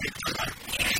何?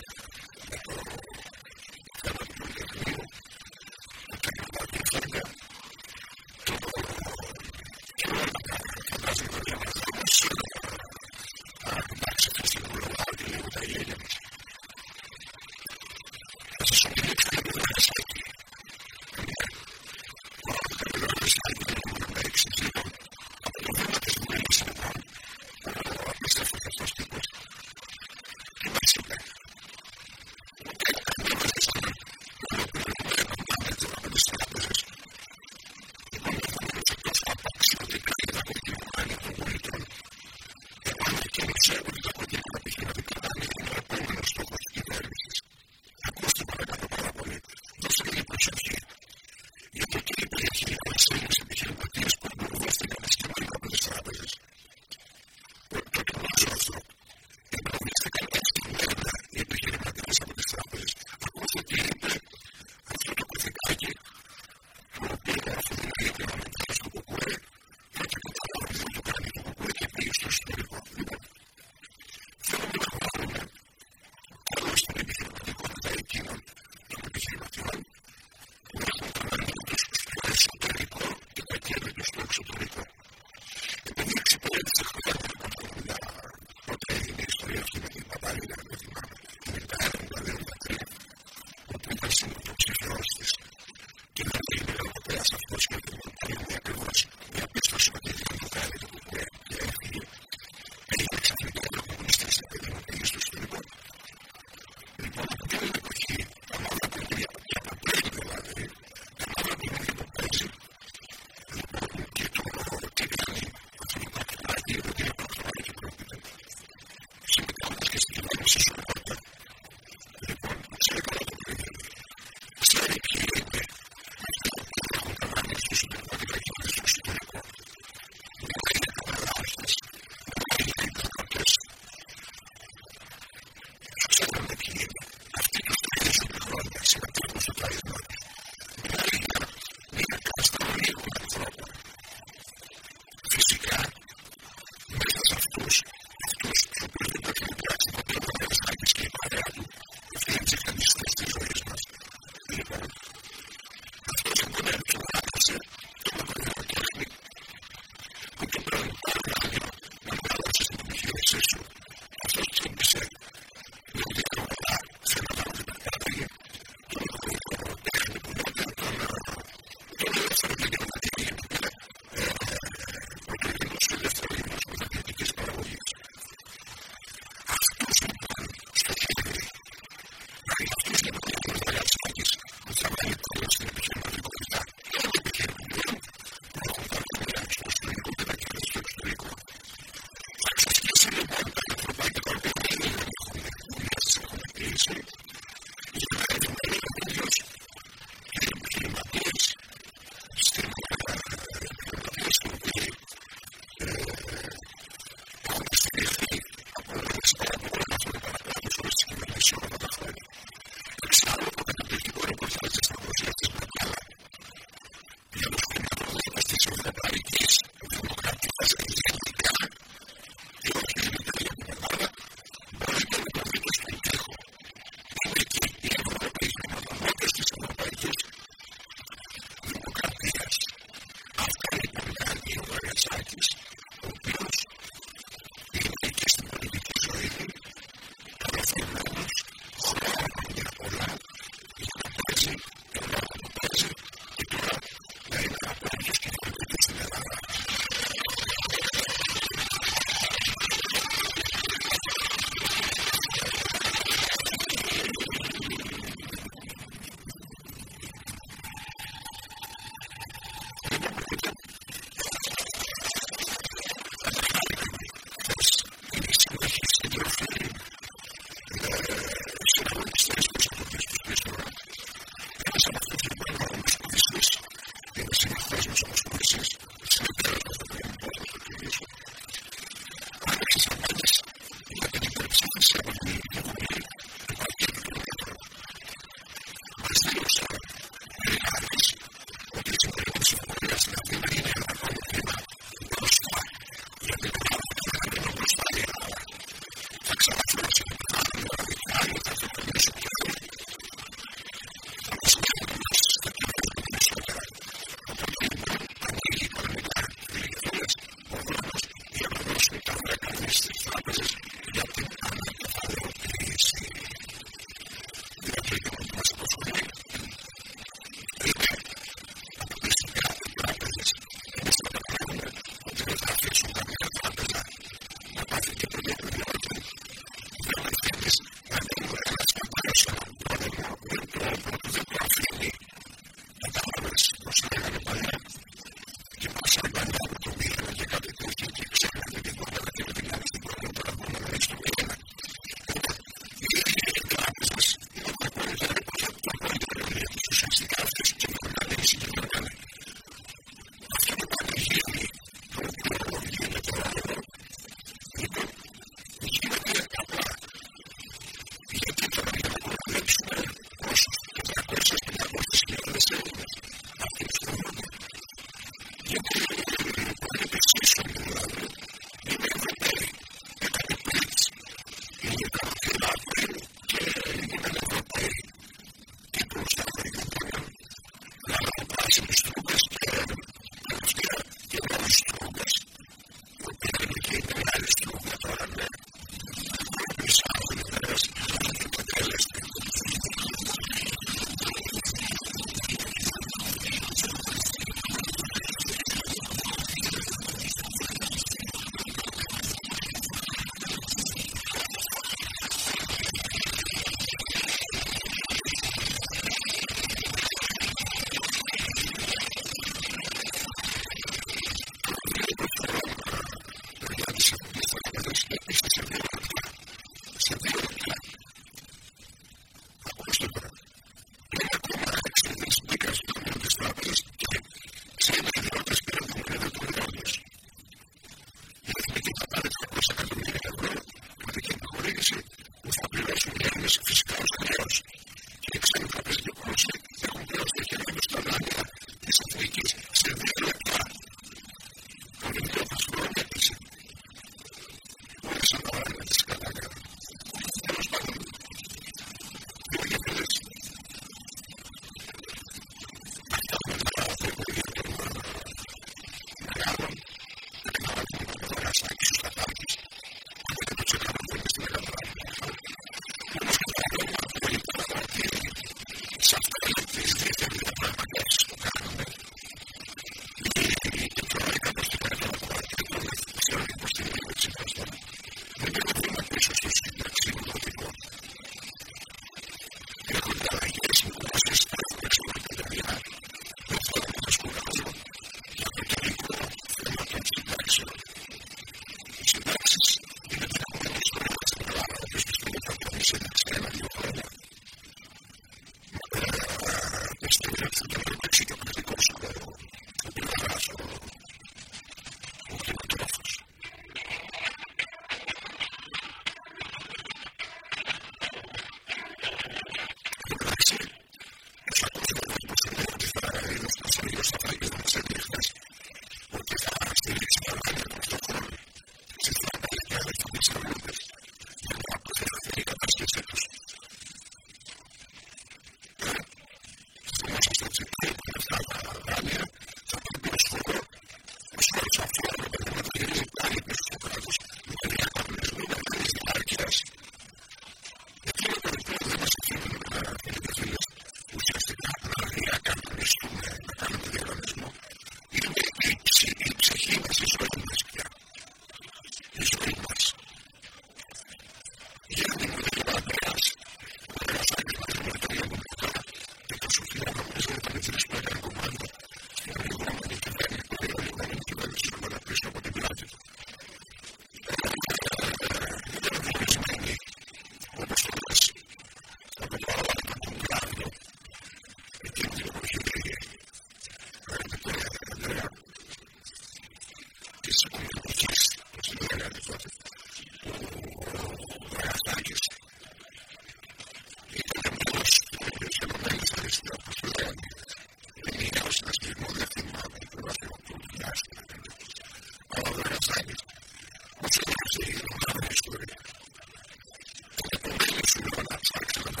Thanks.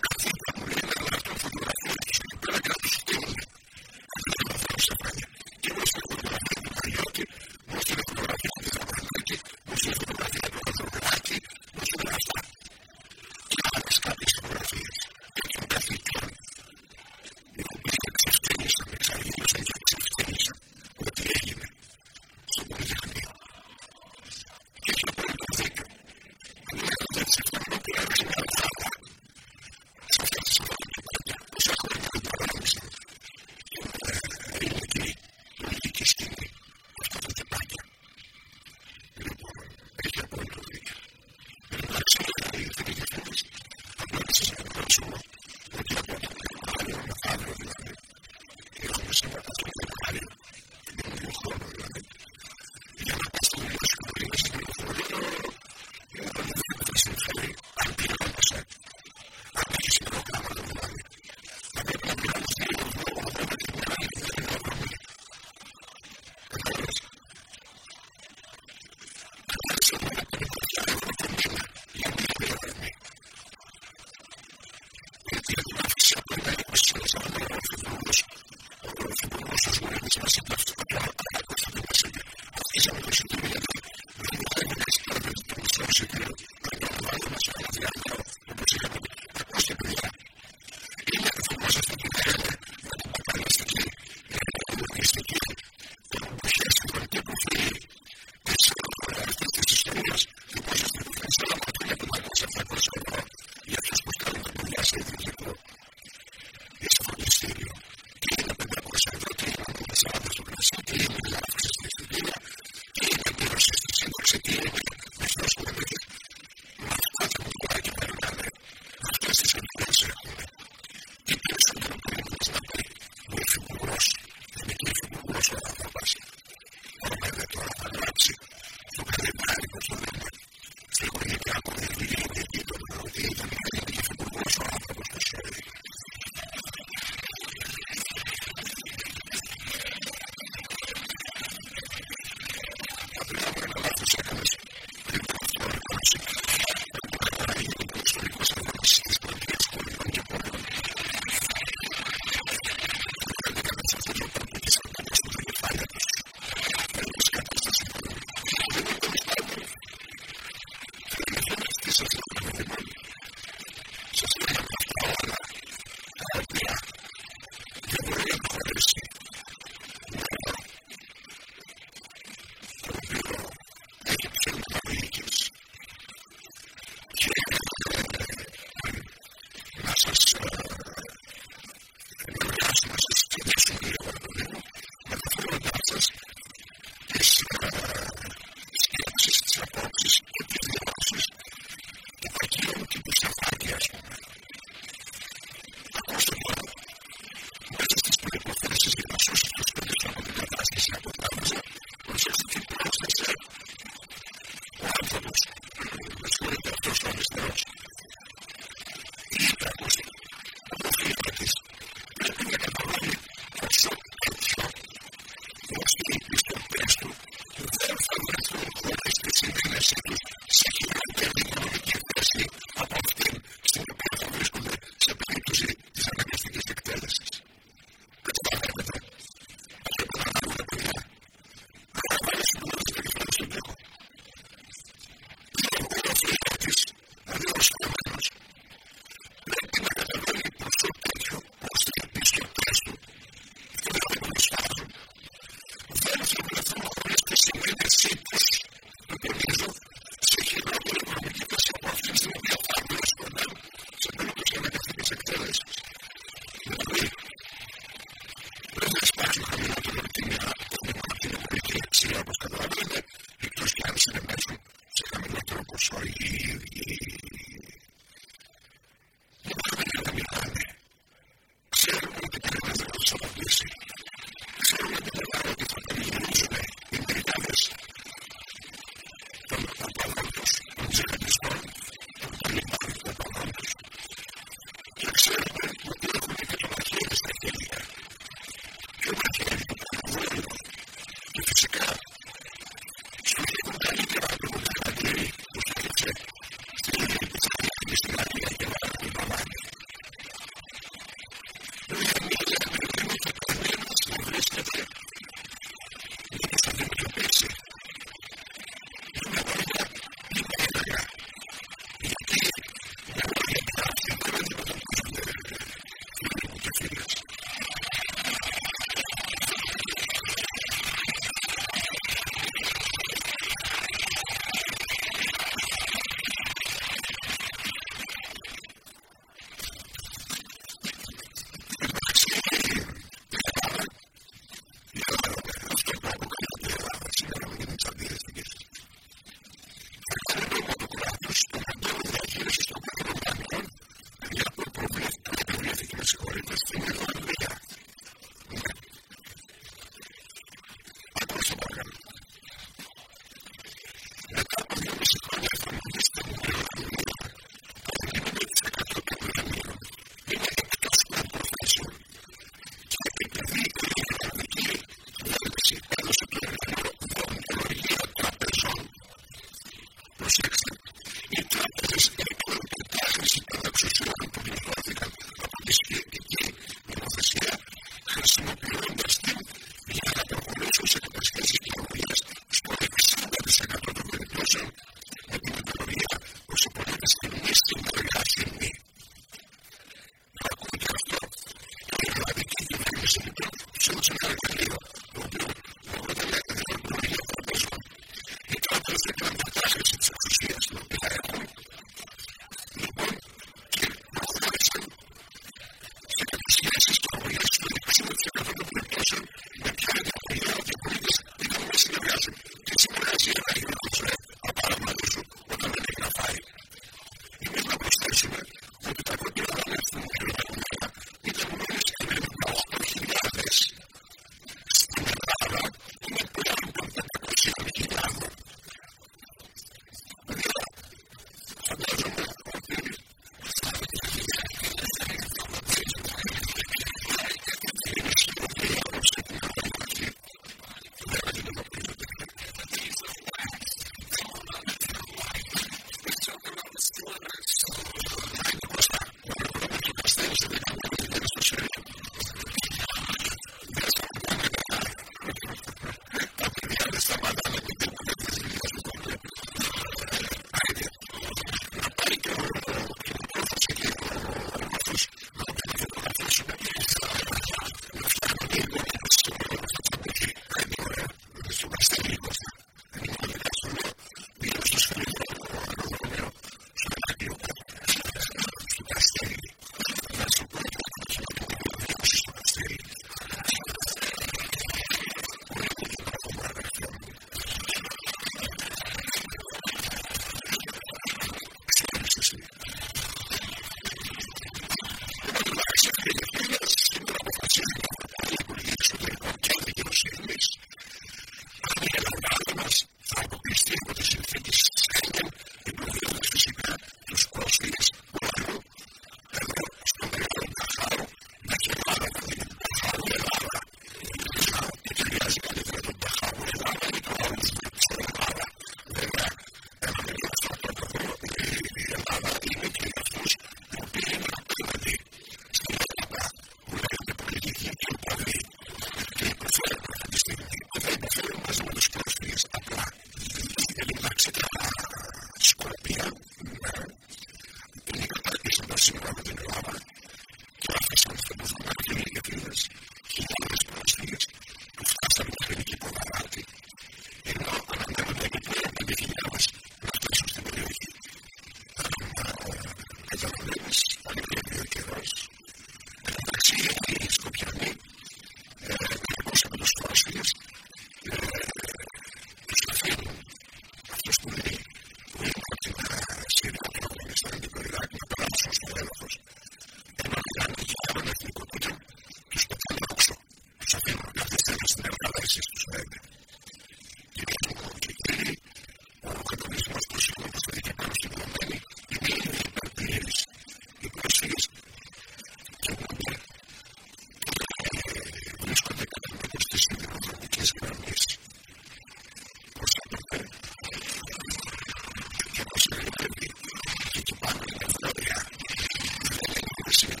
democracy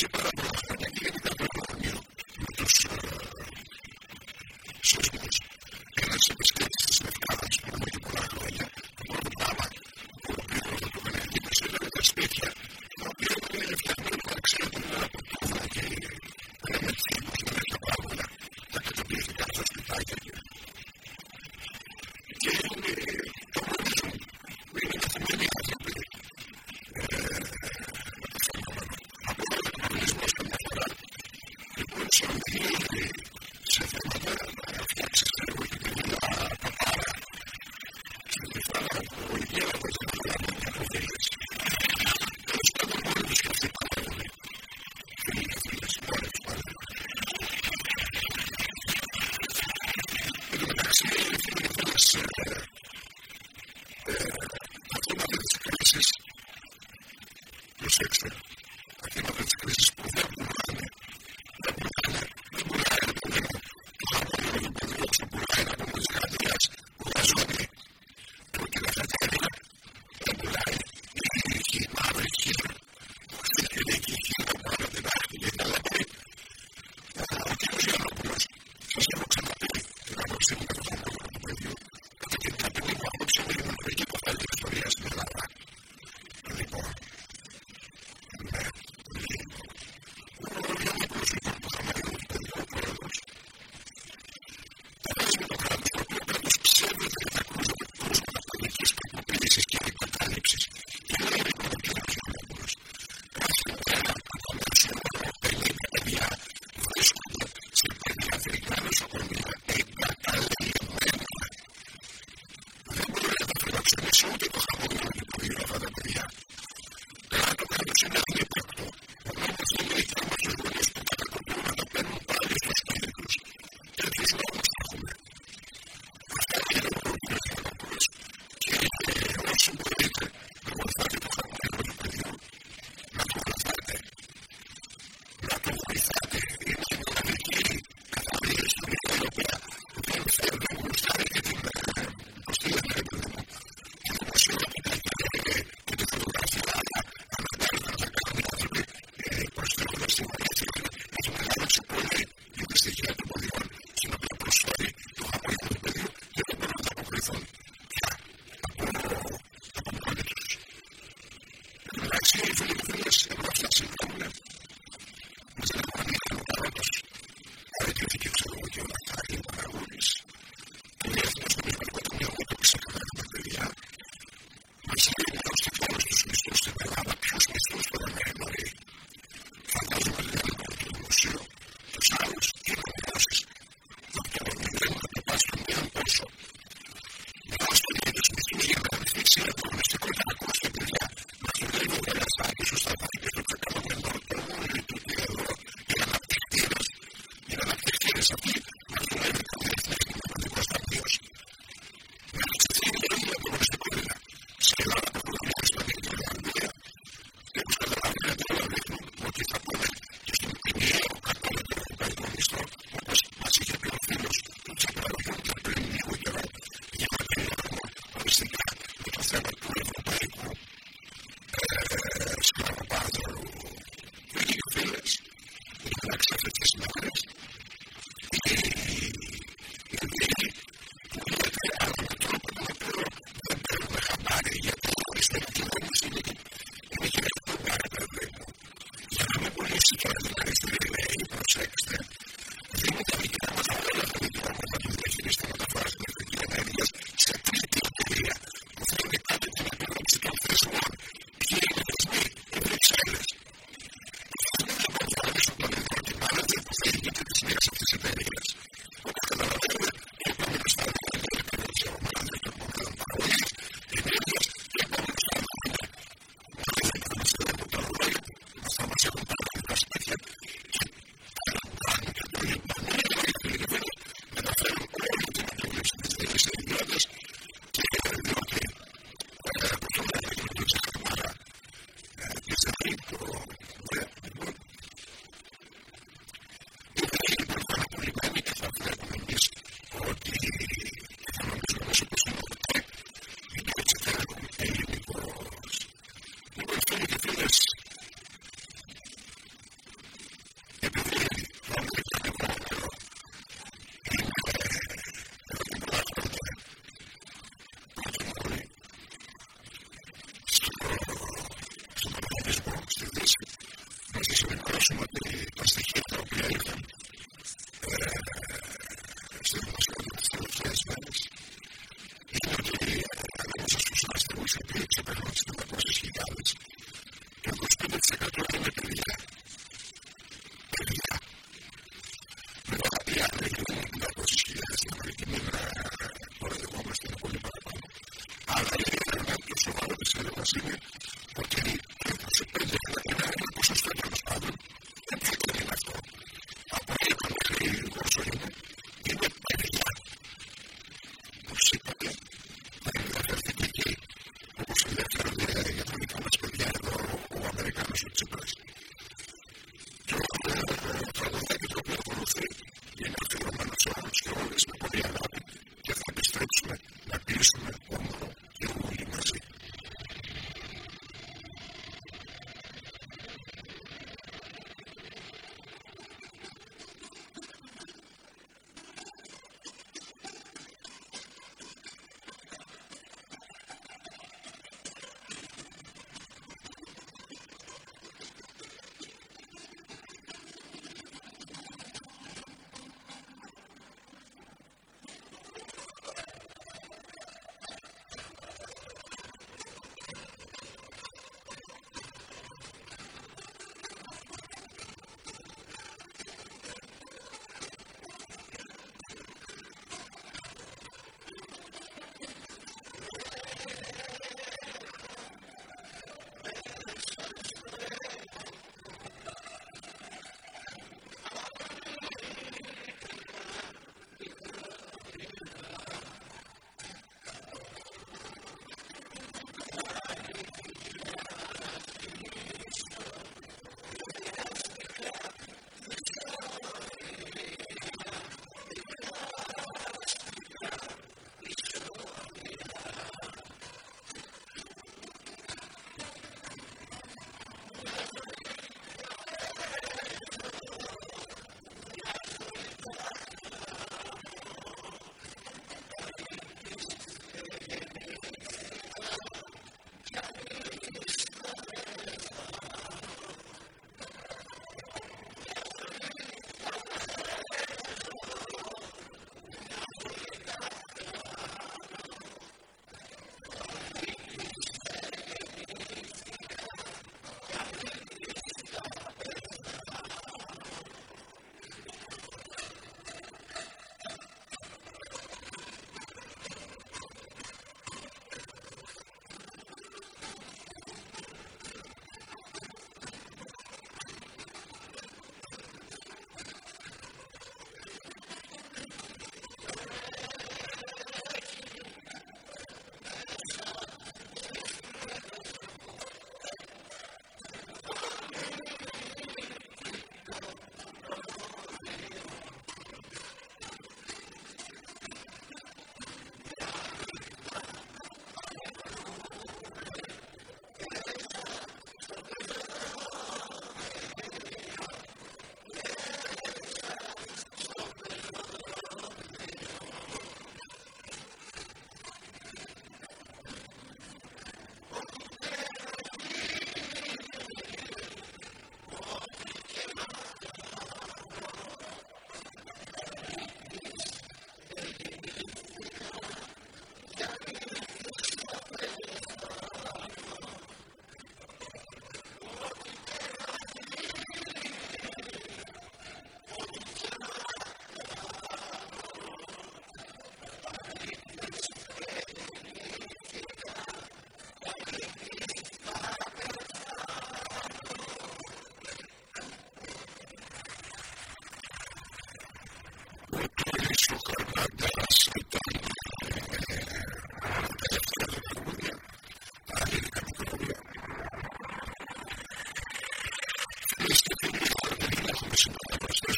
Music, but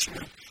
to